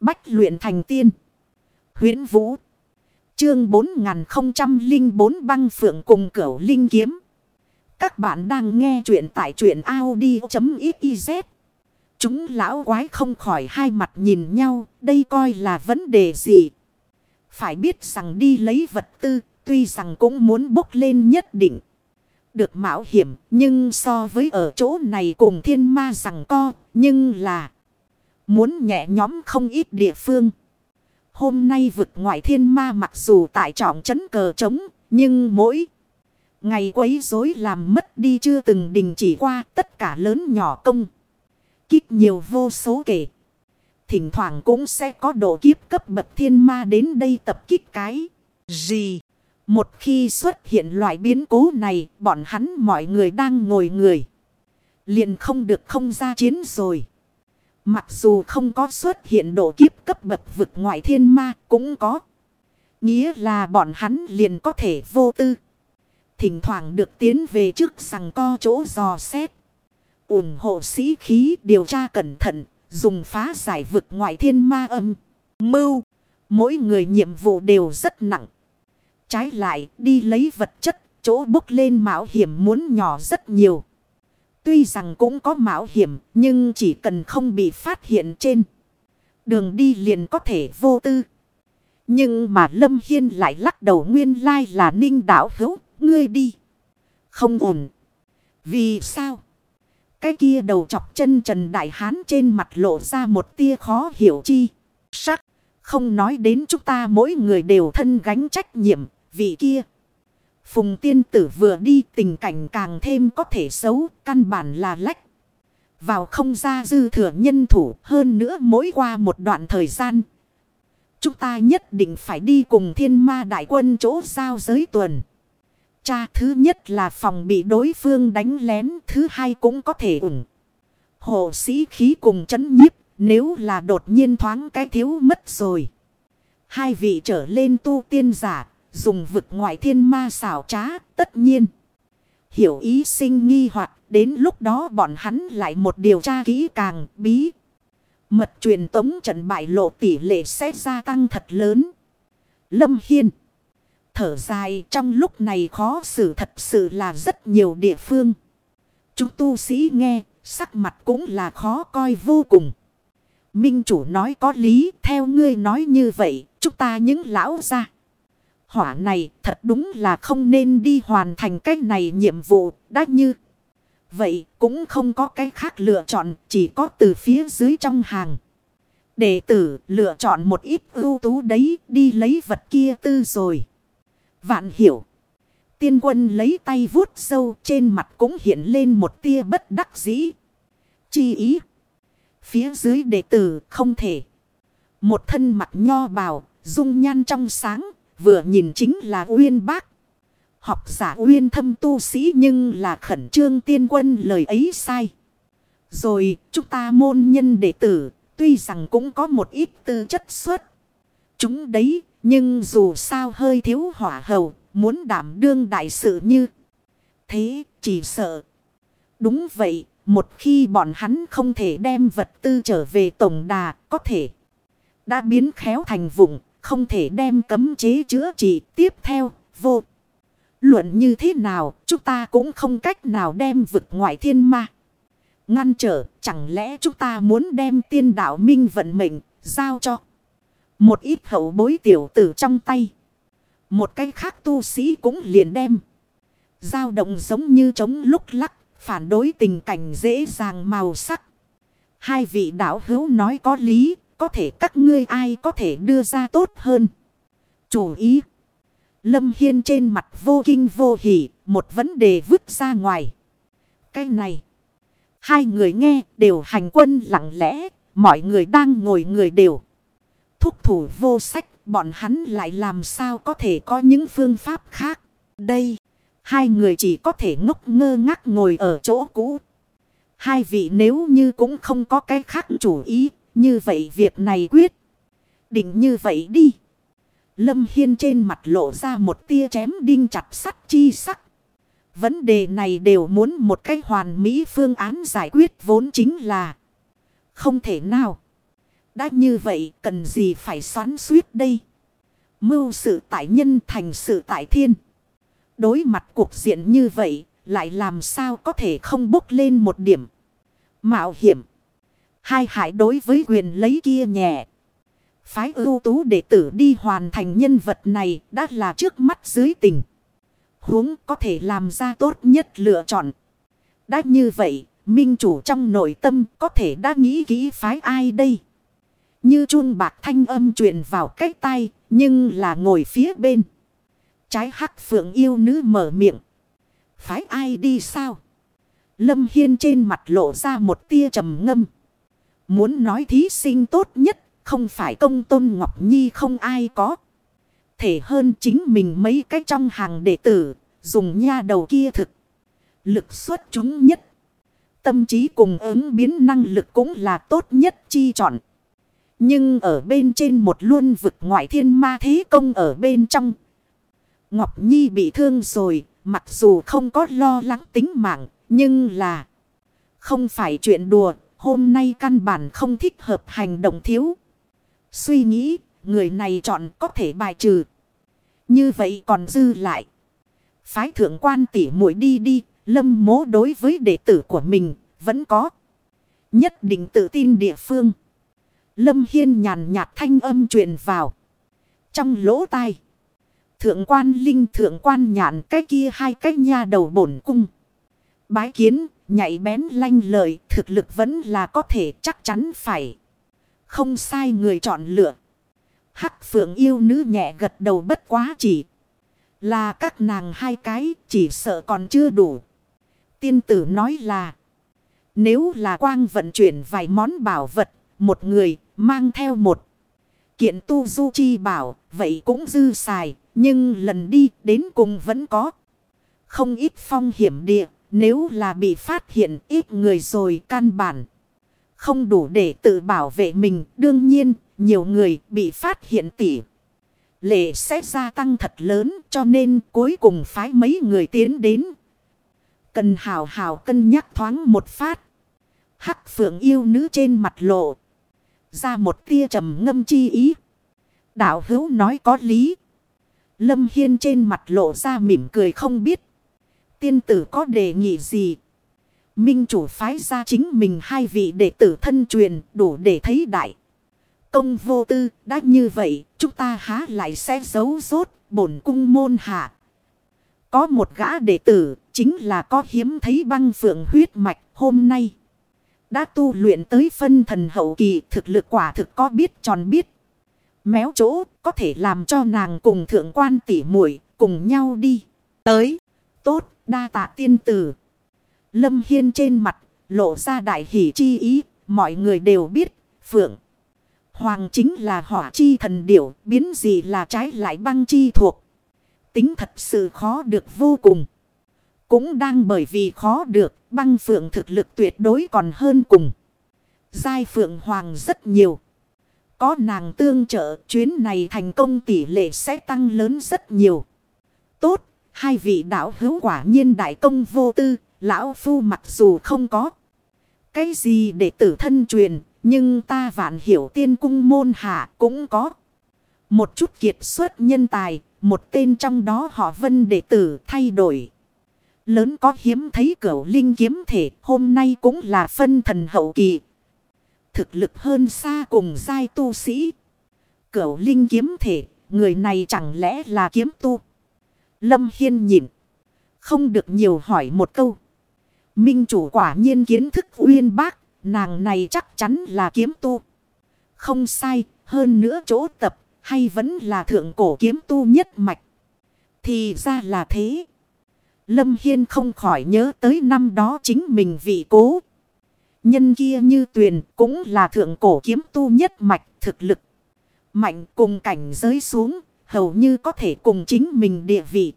Bách luyện thành tiên. huyễn Vũ. Chương 4004 băng phượng cùng cửu linh kiếm. Các bạn đang nghe truyện tại truyện Audi.xyz. Chúng lão quái không khỏi hai mặt nhìn nhau. Đây coi là vấn đề gì? Phải biết rằng đi lấy vật tư. Tuy rằng cũng muốn bốc lên nhất định. Được mạo hiểm. Nhưng so với ở chỗ này cùng thiên ma rằng co. Nhưng là. Muốn nhẹ nhóm không ít địa phương. Hôm nay vực ngoại thiên ma mặc dù tại trọng chấn cờ trống. Nhưng mỗi ngày quấy rối làm mất đi chưa từng đình chỉ qua tất cả lớn nhỏ công. Kích nhiều vô số kể. Thỉnh thoảng cũng sẽ có độ kiếp cấp bậc thiên ma đến đây tập kích cái gì. Một khi xuất hiện loại biến cố này, bọn hắn mọi người đang ngồi người. Liền không được không ra chiến rồi. Mặc dù không có xuất hiện độ kiếp cấp bậc vực ngoại thiên ma cũng có. Nghĩa là bọn hắn liền có thể vô tư. Thỉnh thoảng được tiến về trước sằng co chỗ dò xét. ủng hộ sĩ khí điều tra cẩn thận. Dùng phá giải vực ngoại thiên ma âm. Mưu. Mỗi người nhiệm vụ đều rất nặng. Trái lại, đi lấy vật chất. Chỗ bốc lên mạo hiểm muốn nhỏ rất nhiều. Tuy rằng cũng có mạo hiểm, nhưng chỉ cần không bị phát hiện trên. Đường đi liền có thể vô tư. Nhưng mà Lâm Hiên lại lắc đầu nguyên lai là ninh đảo hữu, ngươi đi. Không ổn. Vì sao? Cái kia đầu chọc chân Trần Đại Hán trên mặt lộ ra một tia khó hiểu chi. Sắc. Không nói đến chúng ta mỗi người đều thân gánh trách nhiệm. Vị kia. Phùng tiên tử vừa đi tình cảnh càng thêm có thể xấu, căn bản là lách. Vào không ra dư thừa nhân thủ hơn nữa mỗi qua một đoạn thời gian. Chúng ta nhất định phải đi cùng thiên ma đại quân chỗ giao giới tuần. Cha thứ nhất là phòng bị đối phương đánh lén, thứ hai cũng có thể ủng. Hộ sĩ khí cùng chấn nhiếp, nếu là đột nhiên thoáng cái thiếu mất rồi. Hai vị trở lên tu tiên giả, Dùng vực ngoại thiên ma xảo trá tất nhiên. Hiểu ý sinh nghi hoặc đến lúc đó bọn hắn lại một điều tra kỹ càng bí. Mật truyền tống trận bại lộ tỷ lệ sẽ gia tăng thật lớn. Lâm Hiên. Thở dài trong lúc này khó xử thật sự là rất nhiều địa phương. Chúng tu sĩ nghe, sắc mặt cũng là khó coi vô cùng. Minh chủ nói có lý, theo ngươi nói như vậy, chúng ta những lão ra hỏa này thật đúng là không nên đi hoàn thành cái này nhiệm vụ đã như. Vậy cũng không có cái khác lựa chọn chỉ có từ phía dưới trong hàng. Đệ tử lựa chọn một ít ưu tú đấy đi lấy vật kia tư rồi. Vạn hiểu. Tiên quân lấy tay vuốt sâu trên mặt cũng hiện lên một tia bất đắc dĩ. Chi ý. Phía dưới đệ tử không thể. Một thân mặt nho bào, dung nhan trong sáng, Vừa nhìn chính là Uyên Bác. Học giả Uyên thâm tu sĩ nhưng là khẩn trương tiên quân lời ấy sai. Rồi, chúng ta môn nhân đệ tử, tuy rằng cũng có một ít tư chất xuất. Chúng đấy, nhưng dù sao hơi thiếu hỏa hầu, muốn đảm đương đại sự như. Thế, chỉ sợ. Đúng vậy, một khi bọn hắn không thể đem vật tư trở về tổng đà, có thể đã biến khéo thành vùng không thể đem cấm chế chữa trị tiếp theo, vô. Luận như thế nào, chúng ta cũng không cách nào đem vực ngoại thiên ma. Ngăn trở, chẳng lẽ chúng ta muốn đem tiên đạo minh vận mệnh, giao cho. Một ít hậu bối tiểu tử trong tay. Một cái khác tu sĩ cũng liền đem. Giao động giống như trống lúc lắc, phản đối tình cảnh dễ dàng màu sắc. Hai vị đạo hữu nói có lý, có thể các ngươi ai có thể đưa ra tốt hơn. Chủ ý. Lâm Hiên trên mặt vô kinh vô hỉ. Một vấn đề vứt ra ngoài. Cái này. Hai người nghe đều hành quân lặng lẽ. Mọi người đang ngồi người đều. Thúc thủ vô sách. Bọn hắn lại làm sao có thể có những phương pháp khác. Đây. Hai người chỉ có thể ngốc ngơ ngác ngồi ở chỗ cũ. Hai vị nếu như cũng không có cái khác chủ ý như vậy việc này quyết. Định như vậy đi. Lâm Hiên trên mặt lộ ra một tia chém đinh chặt sắt chi sắc. Vấn đề này đều muốn một cách hoàn mỹ phương án giải quyết vốn chính là không thể nào. Đã như vậy cần gì phải xoắn suýt đây? Mưu sự tại nhân thành sự tại thiên. Đối mặt cuộc diện như vậy, lại làm sao có thể không bốc lên một điểm. Mạo hiểm. Hai hại đối với quyền lấy kia nhẹ. Phái ưu tú đệ tử đi hoàn thành nhân vật này đã là trước mắt dưới tình. Huống có thể làm ra tốt nhất lựa chọn. Đã như vậy, minh chủ trong nội tâm có thể đã nghĩ kỹ phái ai đây? Như chun bạc thanh âm truyền vào cái tay, nhưng là ngồi phía bên. Trái hắc phượng yêu nữ mở miệng. Phái ai đi sao? Lâm Hiên trên mặt lộ ra một tia trầm ngâm. Muốn nói thí sinh tốt nhất, không phải công tôn Ngọc Nhi không ai có. Thể hơn chính mình mấy cái trong hàng đệ tử, dùng nha đầu kia thực. Lực xuất chúng nhất. Tâm trí cùng ứng biến năng lực cũng là tốt nhất chi chọn. Nhưng ở bên trên một luân vực ngoại thiên ma thế công ở bên trong. Ngọc Nhi bị thương rồi, mặc dù không có lo lắng tính mạng, nhưng là không phải chuyện đùa, hôm nay căn bản không thích hợp hành động thiếu. Suy nghĩ, người này chọn có thể bài trừ. Như vậy còn dư lại. Phái thượng quan tỉ muội đi đi, lâm mố đối với đệ tử của mình, vẫn có. Nhất định tự tin địa phương. Lâm Hiên nhàn nhạt thanh âm truyền vào. Trong lỗ tai. Thượng quan linh thượng quan nhạn cái kia hai cái nha đầu bổn cung. Bái kiến, nhạy bén lanh lợi, thực lực vẫn là có thể chắc chắn phải. Không sai người chọn lựa. Hắc phượng yêu nữ nhẹ gật đầu bất quá chỉ. Là các nàng hai cái chỉ sợ còn chưa đủ. Tiên tử nói là. Nếu là quang vận chuyển vài món bảo vật. Một người mang theo một. Kiện tu du chi bảo. Vậy cũng dư xài. Nhưng lần đi đến cùng vẫn có. Không ít phong hiểm địa. Nếu là bị phát hiện ít người rồi căn bản. Không đủ để tự bảo vệ mình. Đương nhiên, nhiều người bị phát hiện tỉ. Lệ sẽ gia tăng thật lớn, cho nên cuối cùng phái mấy người tiến đến. Cần hào hào cân nhắc thoáng một phát. Hắc phượng yêu nữ trên mặt lộ. Ra một tia trầm ngâm chi ý. Đạo hữu nói có lý. Lâm Hiên trên mặt lộ ra mỉm cười không biết. Tiên tử có đề nghị gì? Minh chủ phái ra chính mình hai vị đệ tử thân truyền đủ để thấy đại. Công vô tư, đã như vậy, chúng ta há lại sẽ giấu rốt bổn cung môn hạ. Có một gã đệ tử, chính là có hiếm thấy băng phượng huyết mạch hôm nay. Đã tu luyện tới phân thần hậu kỳ, thực lực quả thực có biết tròn biết. Méo chỗ, có thể làm cho nàng cùng thượng quan tỉ muội cùng nhau đi. Tới. Tốt đa tạ tiên tử. Lâm Hiên trên mặt lộ ra đại hỷ chi ý. Mọi người đều biết. Phượng. Hoàng chính là hỏa chi thần điểu. Biến gì là trái lại băng chi thuộc. Tính thật sự khó được vô cùng. Cũng đang bởi vì khó được. Băng phượng thực lực tuyệt đối còn hơn cùng. Giai phượng hoàng rất nhiều. Có nàng tương trợ chuyến này thành công tỷ lệ sẽ tăng lớn rất nhiều. Tốt, hai vị đạo hữu quả nhiên đại công vô tư, lão phu mặc dù không có. Cái gì để tử thân truyền, nhưng ta vạn hiểu tiên cung môn hạ cũng có. Một chút kiệt xuất nhân tài, một tên trong đó họ vân đệ tử thay đổi. Lớn có hiếm thấy cửu linh kiếm thể hôm nay cũng là phân thần hậu kỳ. Thực lực hơn xa cùng giai tu sĩ. Cửu linh kiếm thể, người này chẳng lẽ là kiếm tu? Lâm Hiên nhìn. Không được nhiều hỏi một câu. Minh chủ quả nhiên kiến thức uyên bác, nàng này chắc chắn là kiếm tu. Không sai, hơn nữa chỗ tập, hay vẫn là thượng cổ kiếm tu nhất mạch. Thì ra là thế. Lâm Hiên không khỏi nhớ tới năm đó chính mình vị cố. Nhân kia như tuyền cũng là thượng cổ kiếm tu nhất mạch thực lực. Mạnh cùng cảnh giới xuống, hầu như có thể cùng chính mình địa vị.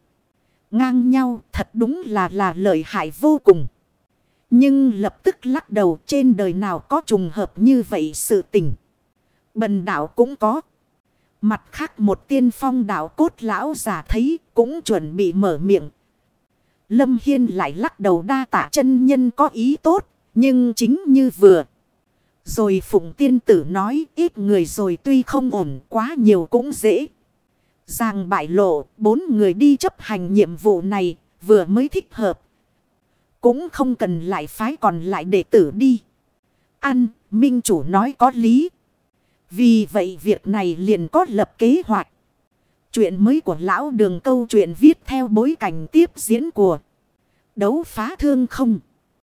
Ngang nhau thật đúng là là lợi hại vô cùng. Nhưng lập tức lắc đầu trên đời nào có trùng hợp như vậy sự tình. Bần đạo cũng có. Mặt khác một tiên phong đạo cốt lão giả thấy cũng chuẩn bị mở miệng. Lâm Hiên lại lắc đầu đa tạ chân nhân có ý tốt. Nhưng chính như vừa. Rồi Phụng Tiên Tử nói, ít người rồi tuy không ổn, quá nhiều cũng dễ. Giang bại lộ, bốn người đi chấp hành nhiệm vụ này, vừa mới thích hợp. Cũng không cần lại phái còn lại đệ tử đi. Ăn, Minh Chủ nói có lý. Vì vậy việc này liền có lập kế hoạch. Chuyện mới của lão đường câu chuyện viết theo bối cảnh tiếp diễn của đấu phá thương không.